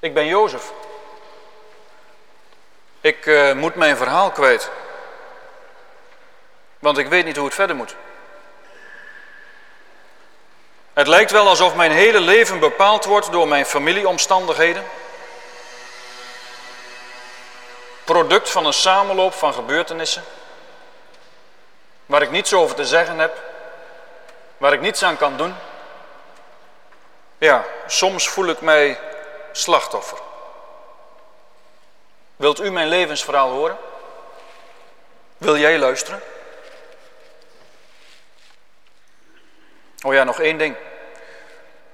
Ik ben Jozef. Ik uh, moet mijn verhaal kwijt. Want ik weet niet hoe het verder moet. Het lijkt wel alsof mijn hele leven bepaald wordt door mijn familieomstandigheden. Product van een samenloop van gebeurtenissen. Waar ik niets over te zeggen heb. Waar ik niets aan kan doen. Ja, soms voel ik mij slachtoffer. Wilt u mijn levensverhaal horen? Wil jij luisteren? Oh ja, nog één ding.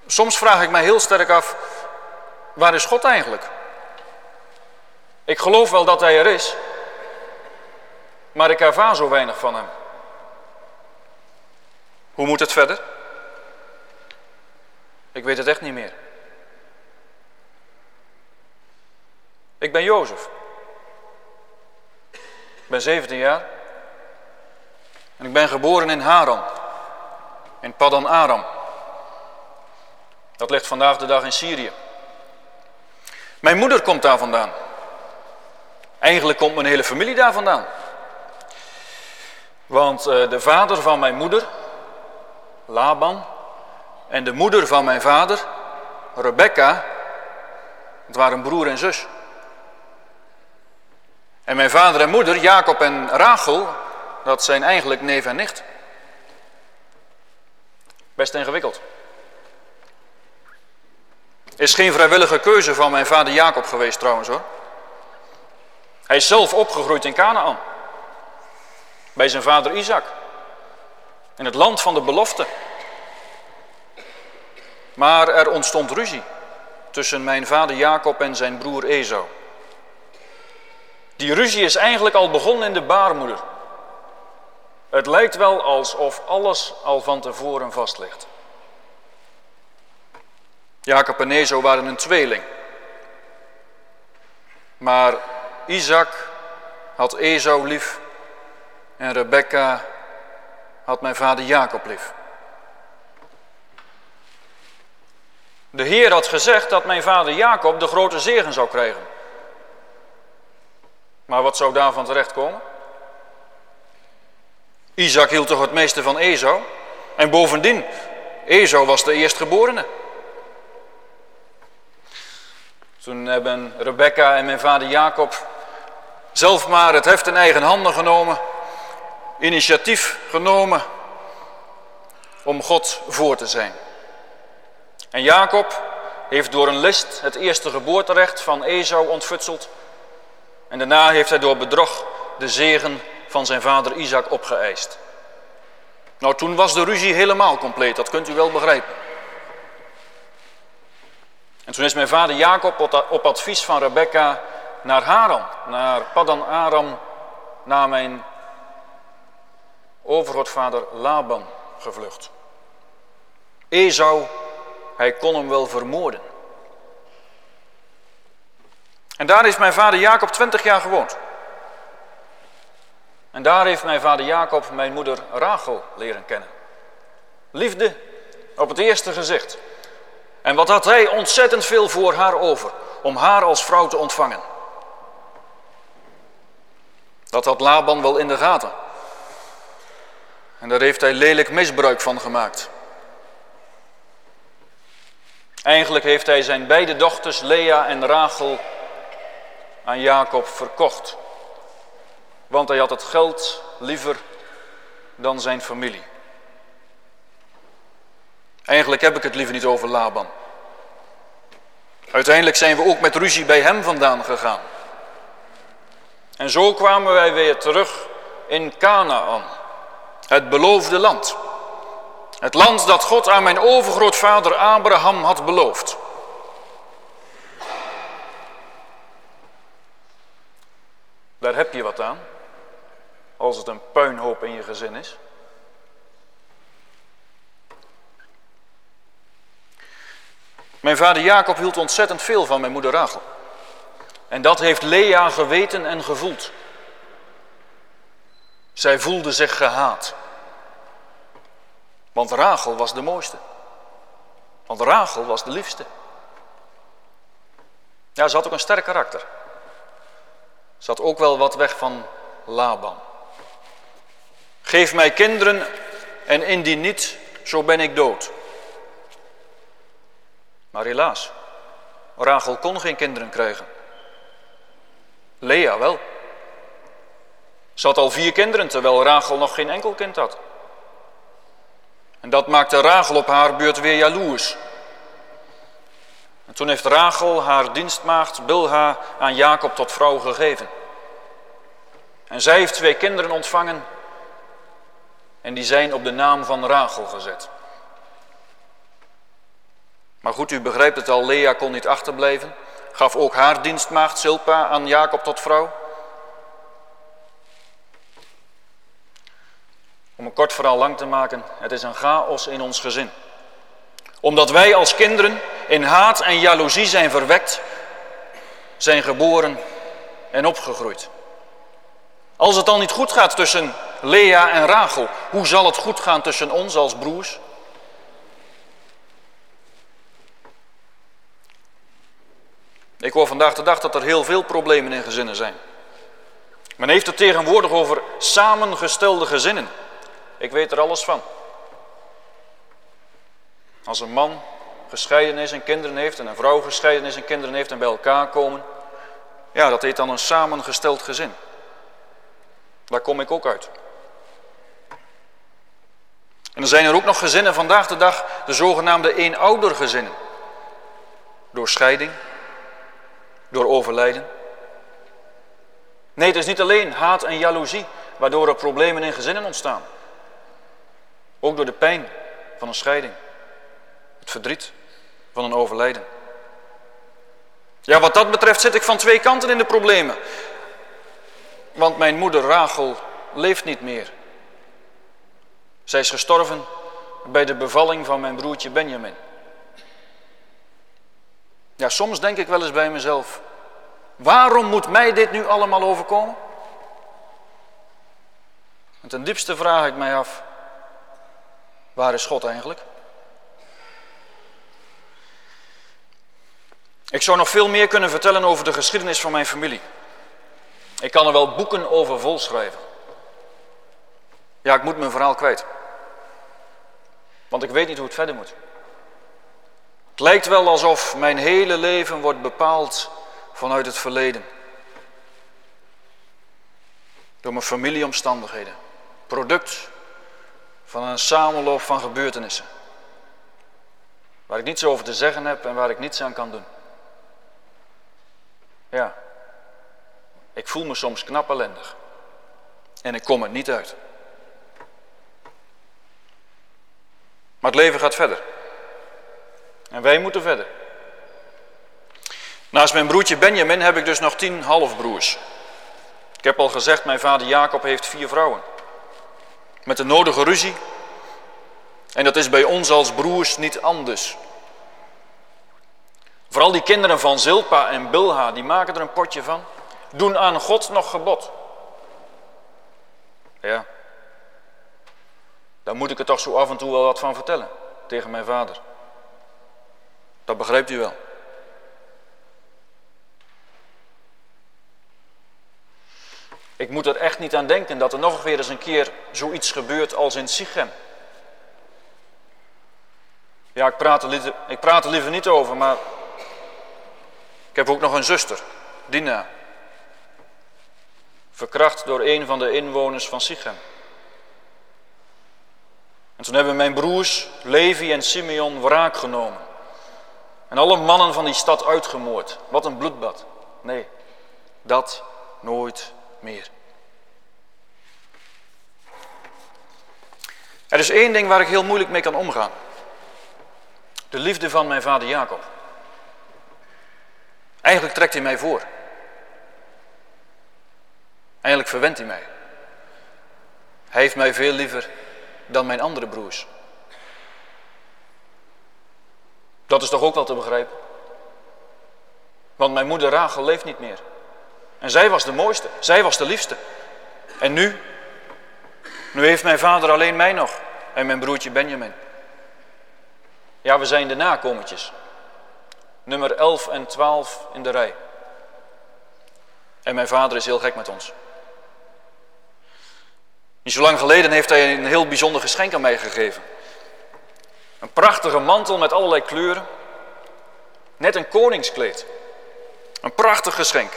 Soms vraag ik mij heel sterk af, waar is God eigenlijk? Ik geloof wel dat Hij er is, maar ik ervaar zo weinig van Hem. Hoe moet het verder? Ik weet het echt niet meer. Ik ben Jozef. Ik ben 17 jaar. En ik ben geboren in Haran. In Paddan Aram. Dat ligt vandaag de dag in Syrië. Mijn moeder komt daar vandaan. Eigenlijk komt mijn hele familie daar vandaan. Want eh, de vader van mijn moeder, Laban, en de moeder van mijn vader, Rebecca, het waren broer en zus. En mijn vader en moeder, Jacob en Rachel, dat zijn eigenlijk neef en nicht. Best ingewikkeld. Is geen vrijwillige keuze van mijn vader Jacob geweest trouwens hoor. Hij is zelf opgegroeid in Canaan. Bij zijn vader Isaac. In het land van de belofte. Maar er ontstond ruzie tussen mijn vader Jacob en zijn broer Esau. Die ruzie is eigenlijk al begonnen in de baarmoeder. Het lijkt wel alsof alles al van tevoren vast ligt. Jacob en Esau waren een tweeling. Maar Isaac had Esau lief en Rebecca had mijn vader Jacob lief. De Heer had gezegd dat mijn vader Jacob de grote zegen zou krijgen. Maar wat zou daarvan terechtkomen? Isaac hield toch het meeste van Esau? En bovendien, Esau was de eerstgeborene. Toen hebben Rebecca en mijn vader Jacob zelf maar het heft in eigen handen genomen, initiatief genomen om God voor te zijn. En Jacob heeft door een list het eerste geboorterecht van Esau ontfutseld. En daarna heeft hij door bedrog de zegen van zijn vader Isaac opgeëist. Nou, toen was de ruzie helemaal compleet, dat kunt u wel begrijpen. En toen is mijn vader Jacob op advies van Rebecca naar Haran, naar Paddan Aram, naar mijn overgrootvader Laban gevlucht. Esau, hij kon hem wel vermoorden. En daar is mijn vader Jacob twintig jaar gewoond. En daar heeft mijn vader Jacob mijn moeder Rachel leren kennen. Liefde op het eerste gezicht. En wat had hij ontzettend veel voor haar over, om haar als vrouw te ontvangen. Dat had Laban wel in de gaten. En daar heeft hij lelijk misbruik van gemaakt. Eigenlijk heeft hij zijn beide dochters, Lea en Rachel, aan Jacob verkocht. Want hij had het geld liever dan zijn familie. Eigenlijk heb ik het liever niet over Laban. Uiteindelijk zijn we ook met ruzie bij hem vandaan gegaan. En zo kwamen wij weer terug in Canaan, het beloofde land. Het land dat God aan mijn overgrootvader Abraham had beloofd. Daar heb je wat aan, als het een puinhoop in je gezin is. Mijn vader Jacob hield ontzettend veel van mijn moeder Rachel. En dat heeft Lea geweten en gevoeld. Zij voelde zich gehaat. Want Rachel was de mooiste. Want Rachel was de liefste. Ja, ze had ook een sterk karakter. Had ook wel wat weg van Laban. Geef mij kinderen en indien niet, zo ben ik dood. Maar helaas, Rachel kon geen kinderen krijgen. Lea wel. Ze had al vier kinderen, terwijl Rachel nog geen enkel kind had. En dat maakte Rachel op haar beurt weer jaloers. En toen heeft Rachel haar dienstmaagd Bilha aan Jacob tot vrouw gegeven. En zij heeft twee kinderen ontvangen en die zijn op de naam van Rachel gezet. Maar goed, u begrijpt het al, Lea kon niet achterblijven. Gaf ook haar dienstmaagd Silpa aan Jacob tot vrouw. Om een kort verhaal lang te maken, het is een chaos in ons gezin. Omdat wij als kinderen in haat en jaloezie zijn verwekt, zijn geboren en opgegroeid. Als het dan niet goed gaat tussen Lea en Rachel, hoe zal het goed gaan tussen ons als broers? Ik hoor vandaag de dag dat er heel veel problemen in gezinnen zijn. Men heeft het tegenwoordig over samengestelde gezinnen. Ik weet er alles van. Als een man gescheiden is en kinderen heeft en een vrouw gescheiden is en kinderen heeft en bij elkaar komen. Ja, dat heet dan een samengesteld gezin. Daar kom ik ook uit. En dan zijn er ook nog gezinnen vandaag de dag, de zogenaamde eenoudergezinnen. Door scheiding, door overlijden. Nee, het is niet alleen haat en jaloezie waardoor er problemen in gezinnen ontstaan. Ook door de pijn van een scheiding. Het verdriet van een overlijden. Ja, wat dat betreft zit ik van twee kanten in de problemen. Want mijn moeder Rachel leeft niet meer. Zij is gestorven bij de bevalling van mijn broertje Benjamin. Ja, soms denk ik wel eens bij mezelf, waarom moet mij dit nu allemaal overkomen? En ten diepste vraag ik mij af, waar is God eigenlijk? Ik zou nog veel meer kunnen vertellen over de geschiedenis van mijn familie. Ik kan er wel boeken over volschrijven. Ja, ik moet mijn verhaal kwijt. Want ik weet niet hoe het verder moet. Het lijkt wel alsof mijn hele leven wordt bepaald vanuit het verleden. Door mijn familieomstandigheden. Product van een samenloop van gebeurtenissen. Waar ik niets over te zeggen heb en waar ik niets aan kan doen. Ja, ik voel me soms knap ellendig. En ik kom er niet uit. Maar het leven gaat verder. En wij moeten verder. Naast mijn broertje Benjamin heb ik dus nog tien halfbroers. Ik heb al gezegd, mijn vader Jacob heeft vier vrouwen. Met de nodige ruzie. En dat is bij ons als broers niet anders. Vooral die kinderen van Zilpa en Bilha, die maken er een potje van. Doen aan God nog gebod. Ja. Daar moet ik er toch zo af en toe wel wat van vertellen. Tegen mijn vader. Dat begrijpt u wel. Ik moet er echt niet aan denken dat er nog weer eens een keer zoiets gebeurt als in Sichem. Ja, ik praat, er ik praat er liever niet over, maar ik heb ook nog een zuster, Dina. Verkracht door een van de inwoners van Sichem. En toen hebben mijn broers Levi en Simeon wraak genomen. En alle mannen van die stad uitgemoord. Wat een bloedbad. Nee, dat nooit meer. Er is één ding waar ik heel moeilijk mee kan omgaan. De liefde van mijn vader Jacob. Eigenlijk trekt hij mij voor. Eigenlijk verwendt hij mij. Hij heeft mij veel liever dan mijn andere broers. Dat is toch ook wel te begrijpen? Want mijn moeder Rachel leeft niet meer. En zij was de mooiste, zij was de liefste. En nu? Nu heeft mijn vader alleen mij nog en mijn broertje Benjamin. Ja, we zijn de nakomertjes. Nummer 11 en 12 in de rij. En mijn vader is heel gek met ons. Niet zo lang geleden heeft hij een heel bijzonder geschenk aan mij gegeven. Een prachtige mantel met allerlei kleuren. Net een koningskleed. Een prachtig geschenk.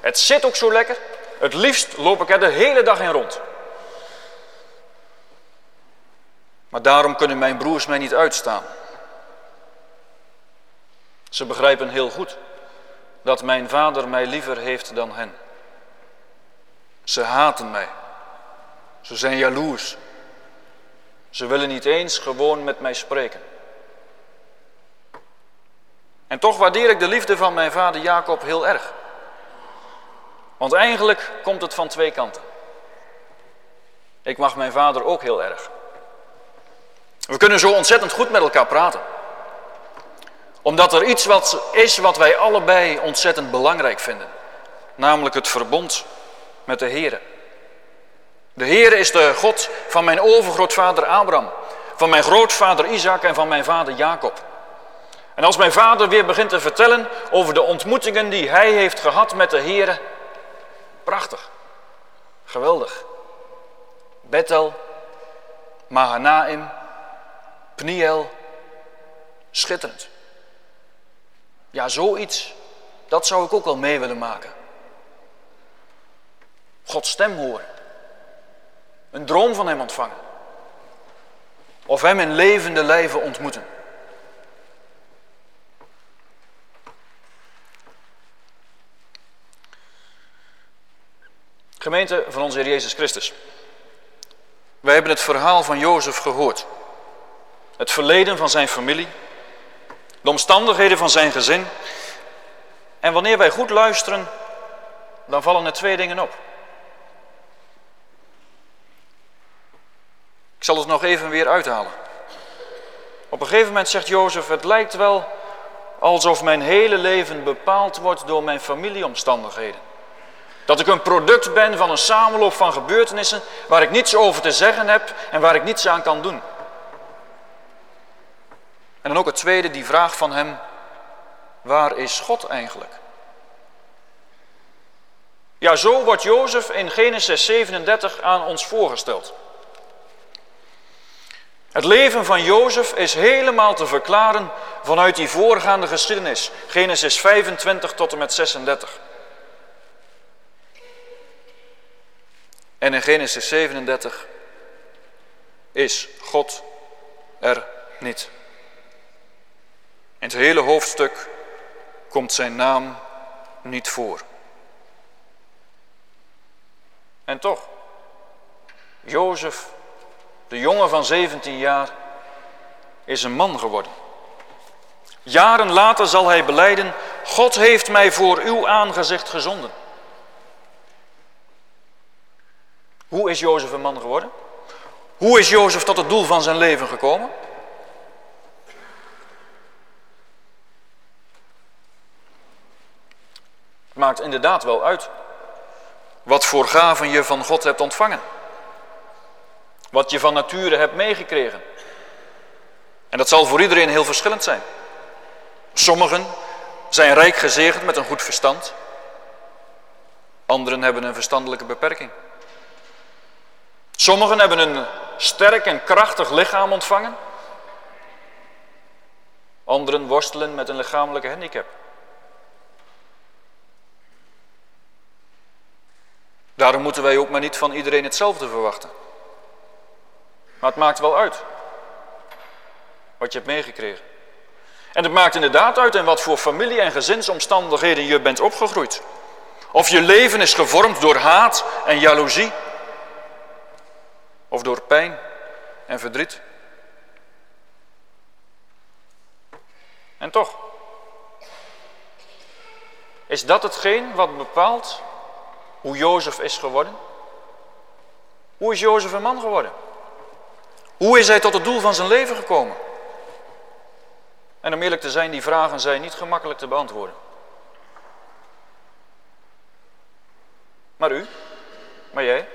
Het zit ook zo lekker. Het liefst loop ik er de hele dag in rond. Maar daarom kunnen mijn broers mij niet uitstaan. Ze begrijpen heel goed dat mijn vader mij liever heeft dan hen. Ze haten mij. Ze zijn jaloers. Ze willen niet eens gewoon met mij spreken. En toch waardeer ik de liefde van mijn vader Jacob heel erg. Want eigenlijk komt het van twee kanten. Ik mag mijn vader ook heel erg. We kunnen zo ontzettend goed met elkaar praten. Omdat er iets wat is wat wij allebei ontzettend belangrijk vinden. Namelijk het verbond met de Heer. De Heer is de God van mijn overgrootvader Abraham. Van mijn grootvader Isaac en van mijn vader Jacob. En als mijn vader weer begint te vertellen over de ontmoetingen die hij heeft gehad met de Heer. Prachtig. Geweldig. Bethel, Mahanaim, Pniel, schitterend. Ja, zoiets, dat zou ik ook wel mee willen maken. Gods stem horen. Een droom van hem ontvangen. Of hem in levende lijven ontmoeten. Gemeente van onze Heer Jezus Christus. Wij hebben het verhaal van Jozef gehoord. Het verleden van zijn familie. De omstandigheden van zijn gezin. En wanneer wij goed luisteren, dan vallen er twee dingen op. Ik zal het nog even weer uithalen. Op een gegeven moment zegt Jozef, het lijkt wel alsof mijn hele leven bepaald wordt door mijn familieomstandigheden. Dat ik een product ben van een samenloop van gebeurtenissen waar ik niets over te zeggen heb en waar ik niets aan kan doen. En dan ook het tweede, die vraag van hem, waar is God eigenlijk? Ja, zo wordt Jozef in Genesis 37 aan ons voorgesteld. Het leven van Jozef is helemaal te verklaren vanuit die voorgaande geschiedenis, Genesis 25 tot en met 36. En in Genesis 37 is God er niet. In het hele hoofdstuk komt zijn naam niet voor. En toch, Jozef, de jongen van 17 jaar, is een man geworden. Jaren later zal hij beleiden, God heeft mij voor uw aangezicht gezonden. Hoe is Jozef een man geworden? Hoe is Jozef tot het doel van zijn leven gekomen? Inderdaad wel uit wat voor gaven je van God hebt ontvangen. Wat je van nature hebt meegekregen. En dat zal voor iedereen heel verschillend zijn. Sommigen zijn rijk gezegend met een goed verstand. Anderen hebben een verstandelijke beperking. Sommigen hebben een sterk en krachtig lichaam ontvangen. Anderen worstelen met een lichamelijke handicap. Daarom moeten wij ook maar niet van iedereen hetzelfde verwachten. Maar het maakt wel uit wat je hebt meegekregen. En het maakt inderdaad uit in wat voor familie- en gezinsomstandigheden je bent opgegroeid. Of je leven is gevormd door haat en jaloezie of door pijn en verdriet. En toch, is dat hetgeen wat bepaalt hoe Jozef is geworden? Hoe is Jozef een man geworden? Hoe is hij tot het doel van zijn leven gekomen? En om eerlijk te zijn, die vragen zijn niet gemakkelijk te beantwoorden. Maar u? Maar jij?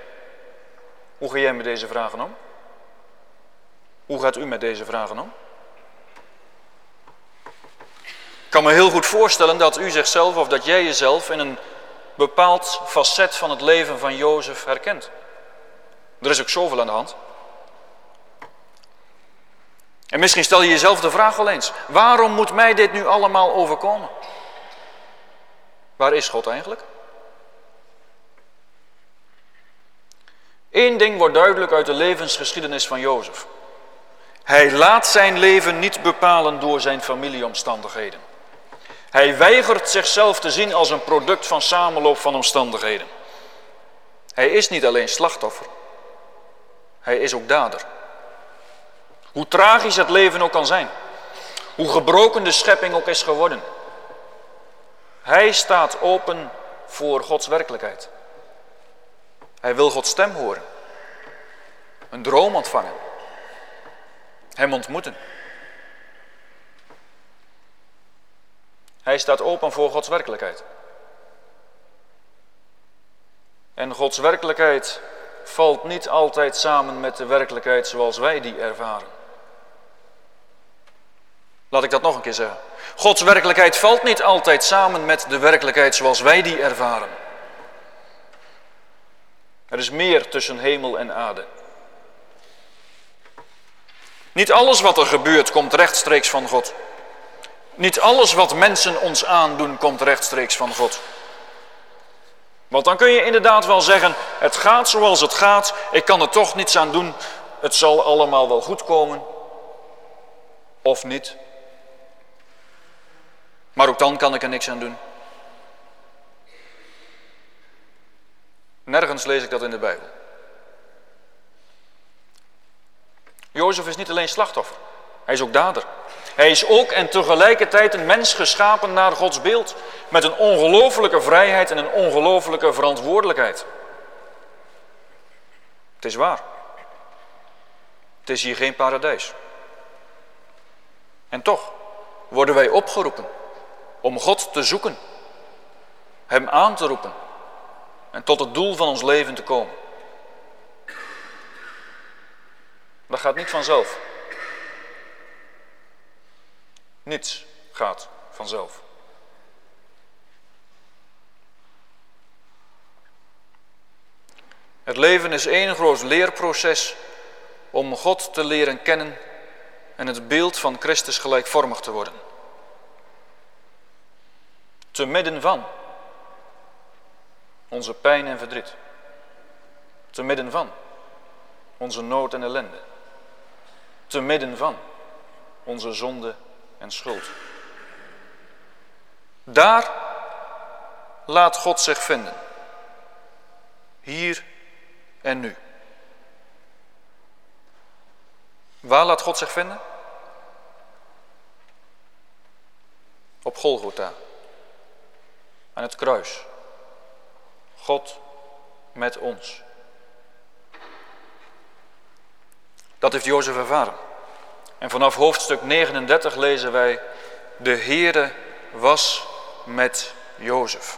Hoe ga jij met deze vragen om? Hoe gaat u met deze vragen om? kan me heel goed voorstellen dat u zichzelf of dat jij jezelf in een bepaald facet van het leven van Jozef herkent. Er is ook zoveel aan de hand. En misschien stel je jezelf de vraag wel eens: waarom moet mij dit nu allemaal overkomen? Waar is God eigenlijk? Eén ding wordt duidelijk uit de levensgeschiedenis van Jozef. Hij laat zijn leven niet bepalen door zijn familieomstandigheden. Hij weigert zichzelf te zien als een product van samenloop van omstandigheden. Hij is niet alleen slachtoffer, hij is ook dader. Hoe tragisch het leven ook kan zijn, hoe gebroken de schepping ook is geworden. Hij staat open voor Gods werkelijkheid. Hij wil Gods stem horen, een droom ontvangen, Hem ontmoeten. Hij staat open voor Gods werkelijkheid. En Gods werkelijkheid valt niet altijd samen met de werkelijkheid zoals wij die ervaren. Laat ik dat nog een keer zeggen. Gods werkelijkheid valt niet altijd samen met de werkelijkheid zoals wij die ervaren. Er is meer tussen hemel en aarde. Niet alles wat er gebeurt komt rechtstreeks van God. Niet alles wat mensen ons aandoen komt rechtstreeks van God. Want dan kun je inderdaad wel zeggen, het gaat zoals het gaat, ik kan er toch niets aan doen, het zal allemaal wel goed komen. Of niet. Maar ook dan kan ik er niks aan doen. Nergens lees ik dat in de Bijbel. Jozef is niet alleen slachtoffer, hij is ook dader. Hij is ook en tegelijkertijd een mens geschapen naar Gods beeld, met een ongelofelijke vrijheid en een ongelofelijke verantwoordelijkheid. Het is waar. Het is hier geen paradijs. En toch worden wij opgeroepen om God te zoeken, Hem aan te roepen en tot het doel van ons leven te komen. Dat gaat niet vanzelf. Niets gaat vanzelf. Het leven is één groot leerproces om God te leren kennen en het beeld van Christus gelijkvormig te worden. Te midden van onze pijn en verdriet. Te midden van onze nood en ellende. Te midden van onze zonde en schuld. Daar laat God zich vinden. Hier en nu. Waar laat God zich vinden? Op Golgotha. Aan het kruis. God met ons. Dat heeft Jozef ervaren. En vanaf hoofdstuk 39 lezen wij, de Heere was met Jozef.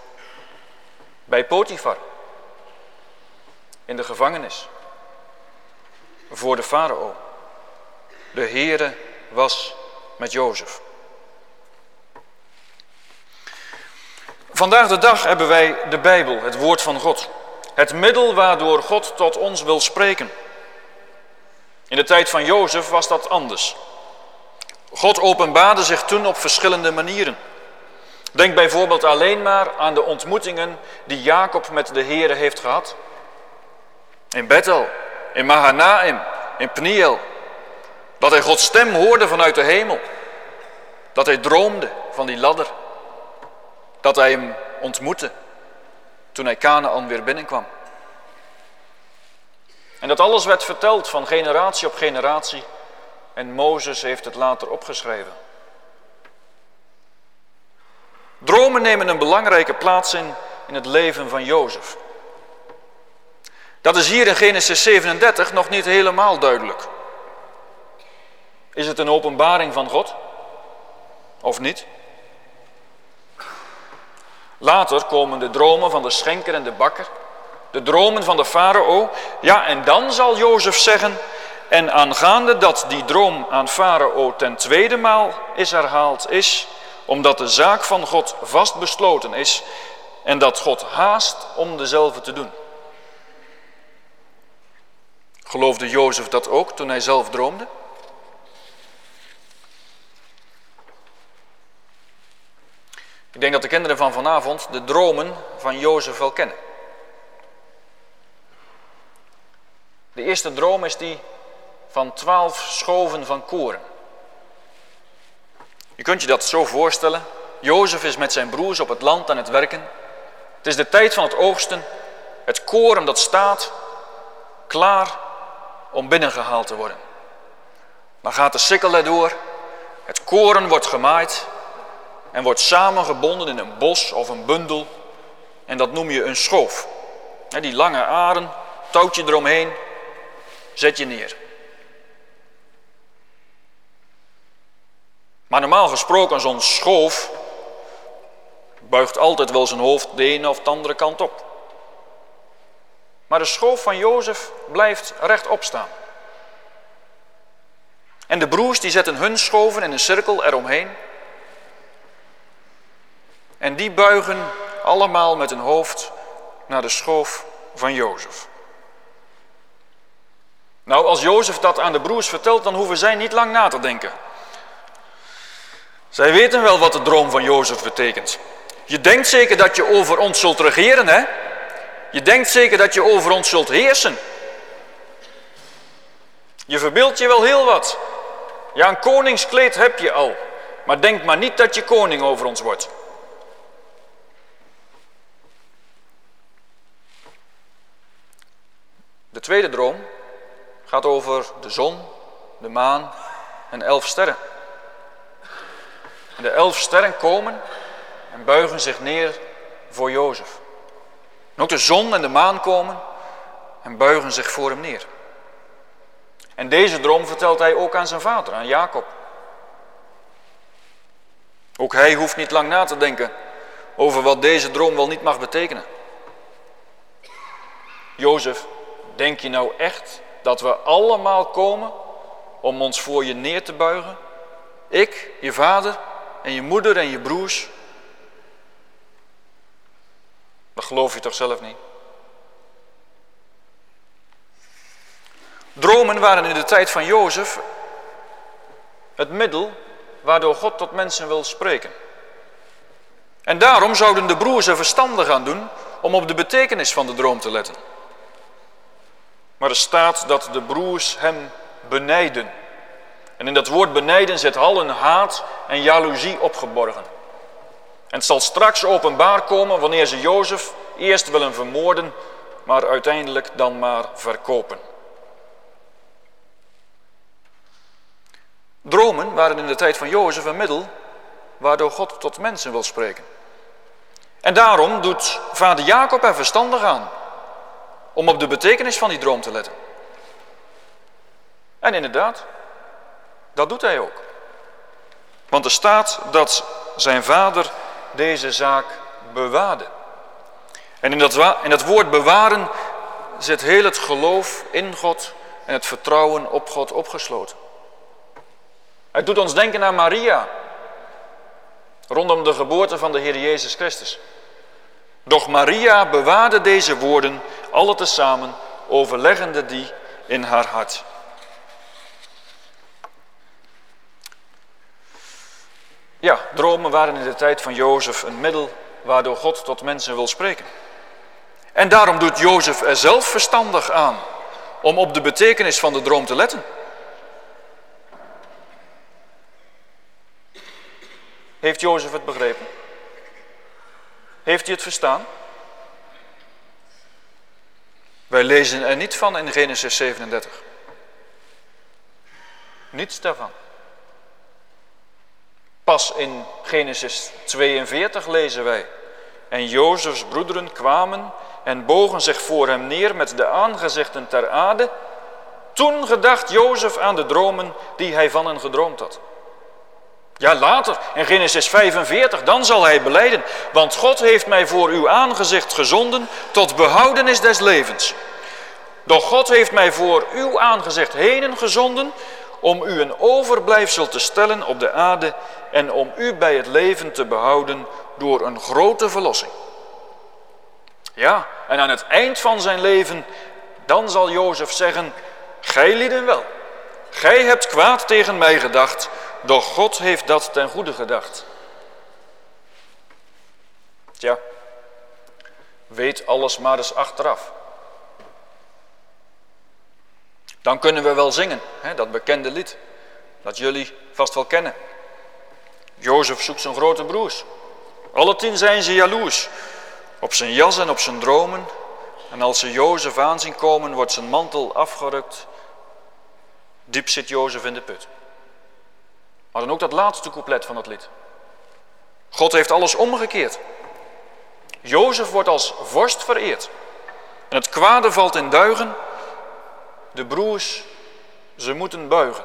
Bij Potifar, in de gevangenis, voor de farao. De Heere was met Jozef. Vandaag de dag hebben wij de Bijbel, het woord van God. Het middel waardoor God tot ons wil spreken. In de tijd van Jozef was dat anders. God openbaarde zich toen op verschillende manieren. Denk bijvoorbeeld alleen maar aan de ontmoetingen die Jacob met de Here heeft gehad. In Bethel, in Mahanaim, in Pniel. Dat hij Gods stem hoorde vanuit de hemel. Dat hij droomde van die ladder. Dat hij hem ontmoette toen hij Canaan weer binnenkwam. En dat alles werd verteld van generatie op generatie. En Mozes heeft het later opgeschreven. Dromen nemen een belangrijke plaats in in het leven van Jozef. Dat is hier in Genesis 37 nog niet helemaal duidelijk. Is het een openbaring van God? Of niet? Later komen de dromen van de schenker en de bakker de dromen van de farao. Ja, en dan zal Jozef zeggen, en aangaande dat die droom aan farao ten tweede maal is herhaald is, omdat de zaak van God vastbesloten is en dat God haast om dezelfde te doen. Geloofde Jozef dat ook toen hij zelf droomde? Ik denk dat de kinderen van vanavond de dromen van Jozef wel kennen. De eerste droom is die van twaalf schoven van koren. Je kunt je dat zo voorstellen. Jozef is met zijn broers op het land aan het werken. Het is de tijd van het oogsten. Het koren dat staat klaar om binnengehaald te worden. Dan gaat de sikkel erdoor. Het koren wordt gemaaid en wordt samengebonden in een bos of een bundel. En dat noem je een schoof. Die lange aren, touwtje eromheen, zet je neer. Maar normaal gesproken, zo'n schoof buigt altijd wel zijn hoofd de ene of de andere kant op. Maar de schoof van Jozef blijft rechtop staan. En de broers die zetten hun schoven in een cirkel eromheen. En die buigen allemaal met hun hoofd naar de schoof van Jozef. Nou, als Jozef dat aan de broers vertelt, dan hoeven zij niet lang na te denken. Zij weten wel wat de droom van Jozef betekent. Je denkt zeker dat je over ons zult regeren, hè? Je denkt zeker dat je over ons zult heersen. Je verbeeldt je wel heel wat. Ja, een koningskleed heb je al. Maar denk maar niet dat je koning over ons wordt. De tweede droom gaat over de zon, de maan en elf sterren. En de elf sterren komen en buigen zich neer voor Jozef. En ook de zon en de maan komen en buigen zich voor hem neer. En deze droom vertelt hij ook aan zijn vader, aan Jacob. Ook hij hoeft niet lang na te denken over wat deze droom wel niet mag betekenen. Jozef, denk je nou echt dat we allemaal komen om ons voor je neer te buigen? Ik, je vader en je moeder en je broers? Dat geloof je toch zelf niet? Dromen waren in de tijd van Jozef het middel waardoor God tot mensen wil spreken. En daarom zouden de broers er verstandig aan doen om op de betekenis van de droom te letten. Maar er staat dat de broers hem benijden. En in dat woord benijden zit al een haat en jaloezie opgeborgen. En het zal straks openbaar komen wanneer ze Jozef eerst willen vermoorden, maar uiteindelijk dan maar verkopen. Dromen waren in de tijd van Jozef een middel waardoor God tot mensen wil spreken. En daarom doet vader Jacob er verstandig aan om op de betekenis van die droom te letten. En inderdaad, dat doet hij ook. Want er staat dat zijn vader deze zaak bewaarde. En in dat, in dat woord bewaren zit heel het geloof in God en het vertrouwen op God opgesloten. Hij doet ons denken aan Maria, rondom de geboorte van de Heer Jezus Christus. Doch Maria bewaarde deze woorden alle tezamen, overleggende die in haar hart. Ja, dromen waren in de tijd van Jozef een middel waardoor God tot mensen wil spreken. En daarom doet Jozef er zelf verstandig aan om op de betekenis van de droom te letten. Heeft Jozef het begrepen? Heeft hij het verstaan? Wij lezen er niet van in Genesis 37. Niets daarvan. Pas in Genesis 42 lezen wij. En Jozefs broederen kwamen en bogen zich voor hem neer met de aangezichten ter aarde. Toen gedacht Jozef aan de dromen die hij van hen gedroomd had. Ja, later, in Genesis 45, dan zal hij beleiden. Want God heeft mij voor uw aangezicht gezonden tot behoudenis des levens. Doch God heeft mij voor uw aangezicht henen gezonden om u een overblijfsel te stellen op de aarde en om u bij het leven te behouden door een grote verlossing. Ja, en aan het eind van zijn leven, dan zal Jozef zeggen, gij lieden wel. Gij hebt kwaad tegen mij gedacht, doch God heeft dat ten goede gedacht. Tja, weet alles maar eens achteraf. Dan kunnen we wel zingen, hè, dat bekende lied, dat jullie vast wel kennen. Jozef zoekt zijn grote broers. Alle tien zijn ze jaloers op zijn jas en op zijn dromen. En als ze Jozef aanzien komen, wordt zijn mantel afgerukt. Diep zit Jozef in de put. Maar dan ook dat laatste couplet van het lied. God heeft alles omgekeerd. Jozef wordt als vorst vereerd. En het kwade valt in duigen. De broers, ze moeten buigen.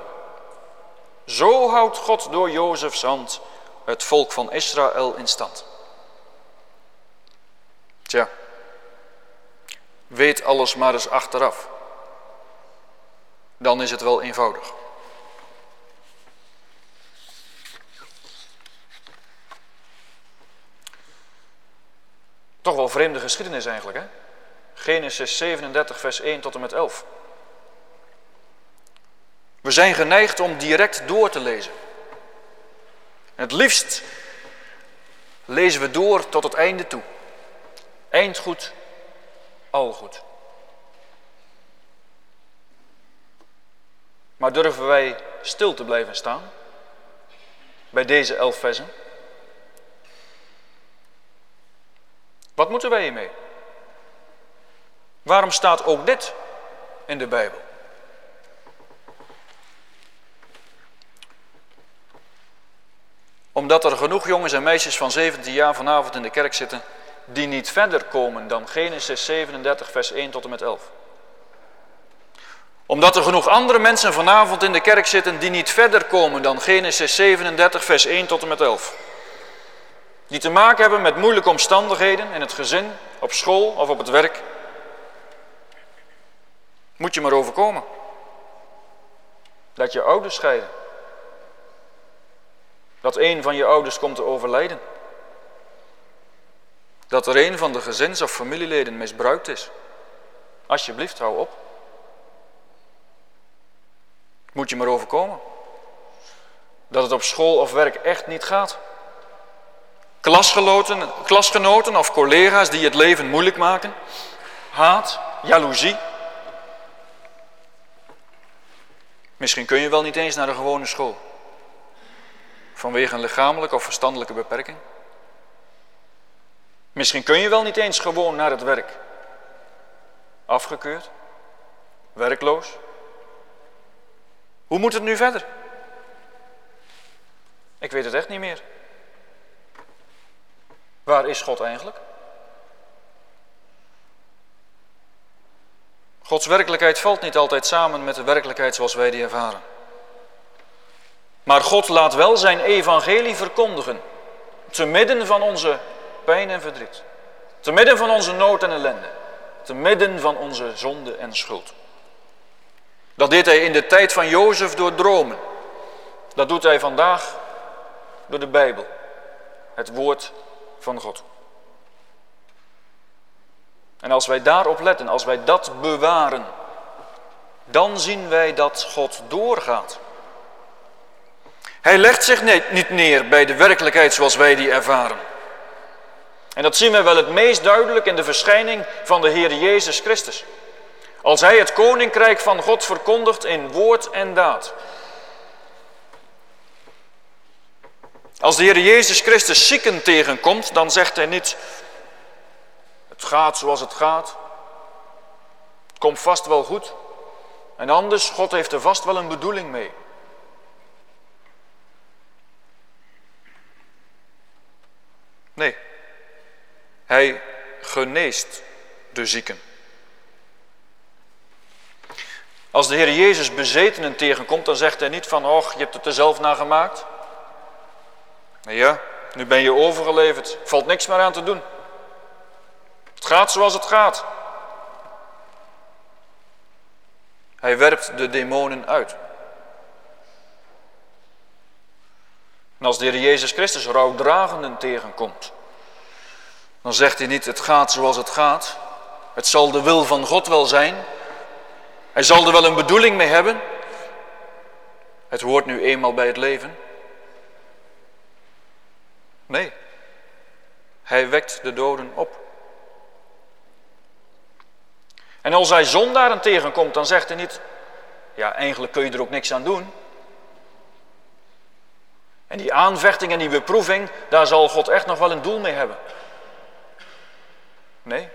Zo houdt God door Jozefs hand het volk van Israël in stand. Tja, weet alles maar eens achteraf. Dan is het wel eenvoudig. Toch wel vreemde geschiedenis eigenlijk, hè? Genesis 37, vers 1 tot en met 11. We zijn geneigd om direct door te lezen. Het liefst lezen we door tot het einde toe. Eind goed, al goed. Maar durven wij stil te blijven staan bij deze elf versen? Wat moeten wij hiermee? Waarom staat ook dit in de Bijbel? Omdat er genoeg jongens en meisjes van 17 jaar vanavond in de kerk zitten die niet verder komen dan Genesis 37 vers 1 tot en met 11. Omdat er genoeg andere mensen vanavond in de kerk zitten die niet verder komen dan Genesis 37 vers 1 tot en met 11. Die te maken hebben met moeilijke omstandigheden in het gezin, op school of op het werk. Moet je maar overkomen. Dat je ouders scheiden. Dat een van je ouders komt te overlijden. Dat er een van de gezins- of familieleden misbruikt is. Alsjeblieft, hou op. Moet je maar overkomen. Dat het op school of werk echt niet gaat. Klasgenoten, klasgenoten of collega's die het leven moeilijk maken. Haat, jaloezie. Misschien kun je wel niet eens naar de gewone school. Vanwege een lichamelijke of verstandelijke beperking. Misschien kun je wel niet eens gewoon naar het werk. Afgekeurd. Werkloos. Hoe moet het nu verder? Ik weet het echt niet meer. Waar is God eigenlijk? Gods werkelijkheid valt niet altijd samen met de werkelijkheid zoals wij die ervaren. Maar God laat wel zijn evangelie verkondigen, te midden van onze pijn en verdriet, te midden van onze nood en ellende, te midden van onze zonde en schuld. Dat deed hij in de tijd van Jozef door dromen. Dat doet hij vandaag door de Bijbel, het woord van God. En als wij daarop letten, als wij dat bewaren, dan zien wij dat God doorgaat. Hij legt zich niet neer bij de werkelijkheid zoals wij die ervaren. En dat zien we wel het meest duidelijk in de verschijning van de Heer Jezus Christus. Als Hij het koninkrijk van God verkondigt in woord en daad. Als de Heer Jezus Christus zieken tegenkomt, dan zegt Hij niet, het gaat zoals het gaat. Het komt vast wel goed. En anders, God heeft er vast wel een bedoeling mee. Nee, hij geneest de zieken. Als de Heer Jezus bezetenen tegenkomt, dan zegt hij niet van, och, je hebt het er zelf naar gemaakt. Ja, nu ben je overgeleverd, valt niks meer aan te doen. Het gaat zoals het gaat. Hij werpt de demonen uit. En als de Heer Jezus Christus rouwdragenden tegenkomt, dan zegt hij niet het gaat zoals het gaat. Het zal de wil van God wel zijn. Hij zal er wel een bedoeling mee hebben. Het hoort nu eenmaal bij het leven. Nee, hij wekt de doden op. En als hij zondaren tegenkomt, dan zegt hij niet, ja eigenlijk kun je er ook niks aan doen. En die aanvechting en die beproeving, daar zal God echt nog wel een doel mee hebben. Nee,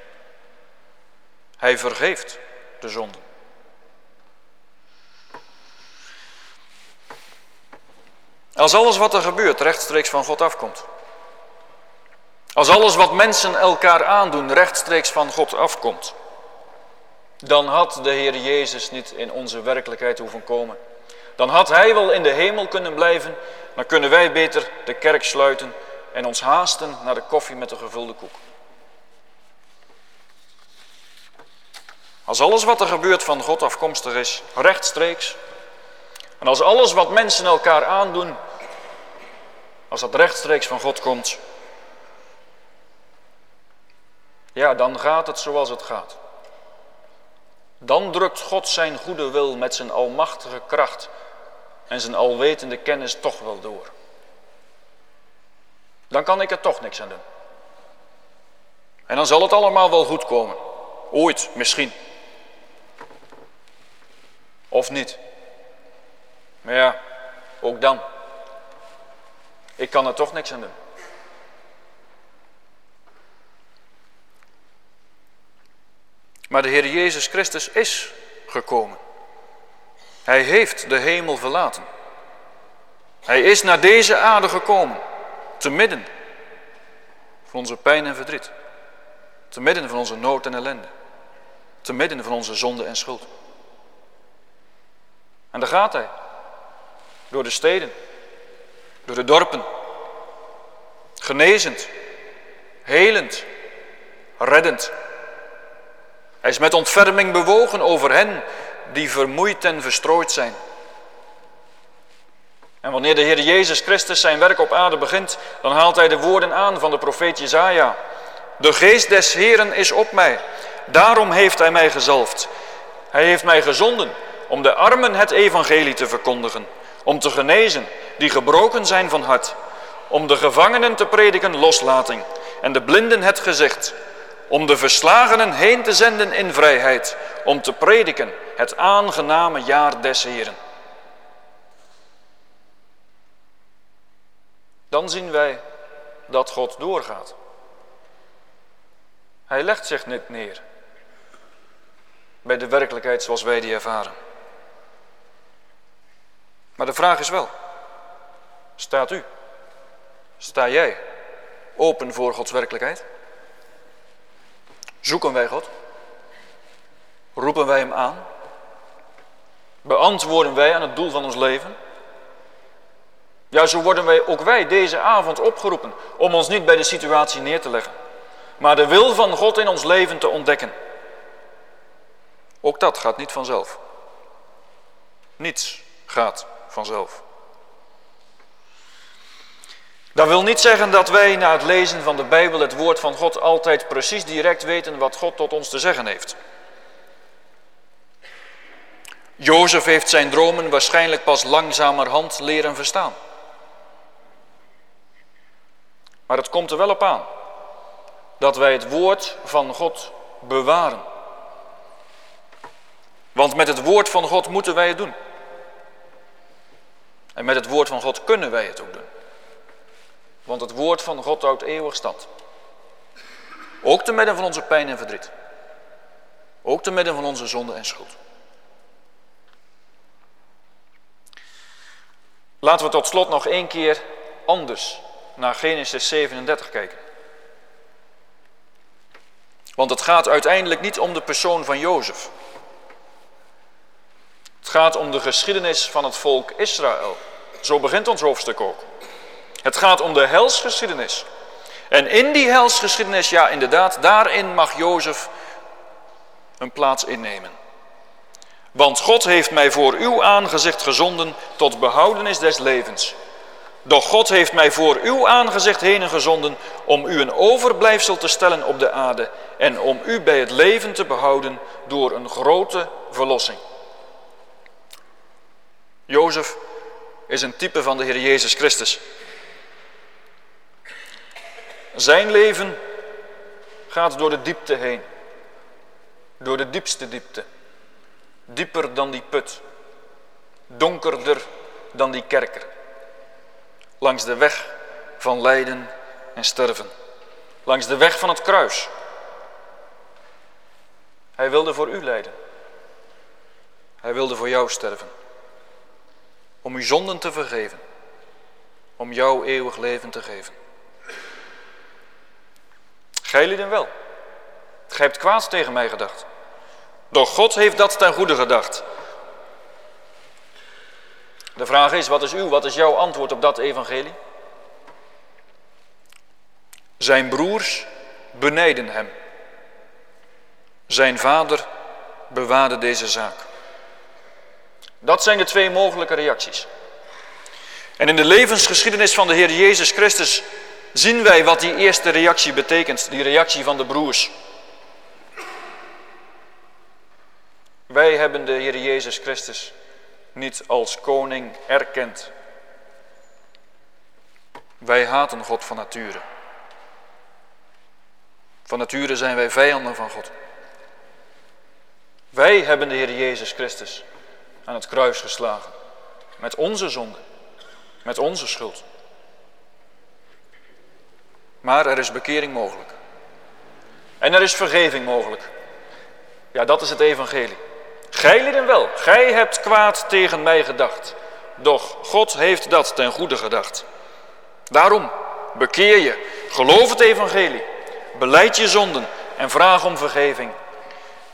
hij vergeeft de zonde. Als alles wat er gebeurt rechtstreeks van God afkomt. Als alles wat mensen elkaar aandoen rechtstreeks van God afkomt. Dan had de Heer Jezus niet in onze werkelijkheid hoeven komen. Dan had Hij wel in de hemel kunnen blijven. Dan kunnen wij beter de kerk sluiten en ons haasten naar de koffie met de gevulde koek. Als alles wat er gebeurt van God afkomstig is, rechtstreeks. En als alles wat mensen elkaar aandoen, als dat rechtstreeks van God komt. Ja, dan gaat het zoals het gaat. Dan drukt God zijn goede wil met zijn almachtige kracht en zijn alwetende kennis toch wel door. Dan kan ik er toch niks aan doen. En dan zal het allemaal wel goed komen. Ooit, misschien. Of niet. Maar ja, ook dan. Ik kan er toch niks aan doen. Maar de Heer Jezus Christus is gekomen. Hij heeft de hemel verlaten. Hij is naar deze aarde gekomen, te midden van onze pijn en verdriet. Te midden van onze nood en ellende. Te midden van onze zonde en schuld. En daar gaat hij. Door de steden. Door de dorpen. Genezend. Helend. Reddend. Hij is met ontferming bewogen over hen die vermoeid en verstrooid zijn. En wanneer de Heer Jezus Christus zijn werk op aarde begint, dan haalt hij de woorden aan van de profeet Jezaja. De geest des Heeren is op mij, daarom heeft hij mij gezalfd. Hij heeft mij gezonden om de armen het evangelie te verkondigen, om te genezen die gebroken zijn van hart, om de gevangenen te prediken loslating en de blinden het gezicht, om de verslagenen heen te zenden in vrijheid, om te prediken het aangename jaar des Heren. Dan zien wij dat God doorgaat. Hij legt zich niet neer bij de werkelijkheid zoals wij die ervaren. Maar de vraag is wel, staat u, sta jij open voor Gods werkelijkheid? Zoeken wij God? Roepen wij Hem aan? Beantwoorden wij aan het doel van ons leven? Ja, zo worden wij, ook wij deze avond opgeroepen om ons niet bij de situatie neer te leggen, maar de wil van God in ons leven te ontdekken. Ook dat gaat niet vanzelf. Niets gaat vanzelf. Dat wil niet zeggen dat wij na het lezen van de Bijbel, het woord van God, altijd precies direct weten wat God tot ons te zeggen heeft. Jozef heeft zijn dromen waarschijnlijk pas langzamerhand leren verstaan. Maar het komt er wel op aan dat wij het woord van God bewaren. Want met het woord van God moeten wij het doen. En met het woord van God kunnen wij het ook doen. Want het woord van God houdt eeuwig stand. Ook te midden van onze pijn en verdriet. Ook te midden van onze zonde en schuld. Laten we tot slot nog één keer anders naar Genesis 37 kijken. Want het gaat uiteindelijk niet om de persoon van Jozef. Het gaat om de geschiedenis van het volk Israël. Zo begint ons hoofdstuk ook. Het gaat om de helsgeschiedenis. En in die helsgeschiedenis, ja inderdaad, daarin mag Jozef een plaats innemen. Want God heeft mij voor uw aangezicht gezonden tot behoudenis des levens. Doch God heeft mij voor uw aangezicht heen gezonden om u een overblijfsel te stellen op de aarde en om u bij het leven te behouden door een grote verlossing. Jozef is een type van de Heer Jezus Christus. Zijn leven gaat door de diepte heen. Door de diepste diepte. Dieper dan die put. Donkerder dan die kerker. Langs de weg van lijden en sterven. Langs de weg van het kruis. Hij wilde voor u lijden. Hij wilde voor jou sterven. Om uw zonden te vergeven. Om jou eeuwig leven te geven. Gij lieden wel. Gij hebt kwaad tegen mij gedacht. Doch God heeft dat ten goede gedacht. De vraag is, wat is uw, wat is jouw antwoord op dat evangelie? Zijn broers benijden hem. Zijn vader bewaarde deze zaak. Dat zijn de twee mogelijke reacties. En in de levensgeschiedenis van de Heer Jezus Christus zien wij wat die eerste reactie betekent, die reactie van de broers. Wij hebben de Heer Jezus Christus niet als koning erkend. Wij haten God van nature. Van nature zijn wij vijanden van God. Wij hebben de Heer Jezus Christus aan het kruis geslagen. Met onze zonde. Met onze schuld. Maar er is bekering mogelijk. En er is vergeving mogelijk. Ja, dat is het evangelie. Gij lieden wel, gij hebt kwaad tegen mij gedacht. Doch God heeft dat ten goede gedacht. Daarom, bekeer je, geloof het evangelie, beleid je zonden en vraag om vergeving.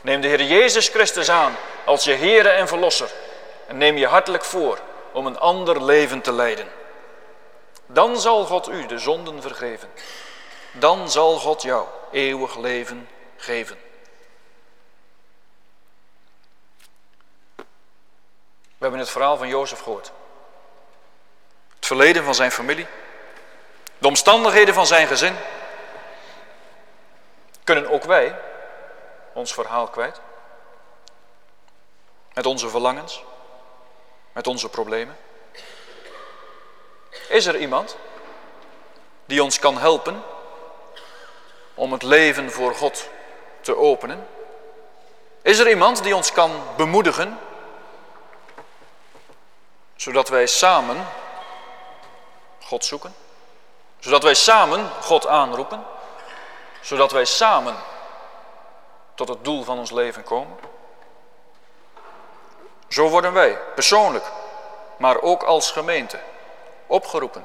Neem de Heer Jezus Christus aan als je Heere en Verlosser en neem je hartelijk voor om een ander leven te leiden. Dan zal God u de zonden vergeven. Dan zal God jou eeuwig leven geven. We hebben het verhaal van Jozef gehoord. Het verleden van zijn familie. De omstandigheden van zijn gezin. Kunnen ook wij ons verhaal kwijt? Met onze verlangens? Met onze problemen? Is er iemand die ons kan helpen om het leven voor God te openen? Is er iemand die ons kan bemoedigen zodat wij samen God zoeken. Zodat wij samen God aanroepen. Zodat wij samen tot het doel van ons leven komen. Zo worden wij persoonlijk, maar ook als gemeente opgeroepen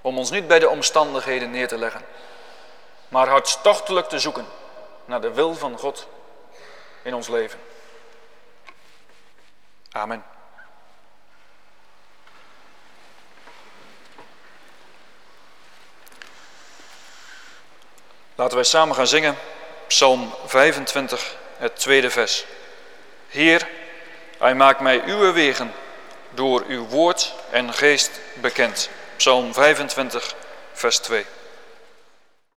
om ons niet bij de omstandigheden neer te leggen, maar hartstochtelijk te zoeken naar de wil van God in ons leven. Amen. Laten wij samen gaan zingen, Psalm 25, het tweede vers. Heer, hij maakt mij uw wegen door uw woord en geest bekend. Psalm 25, vers 2.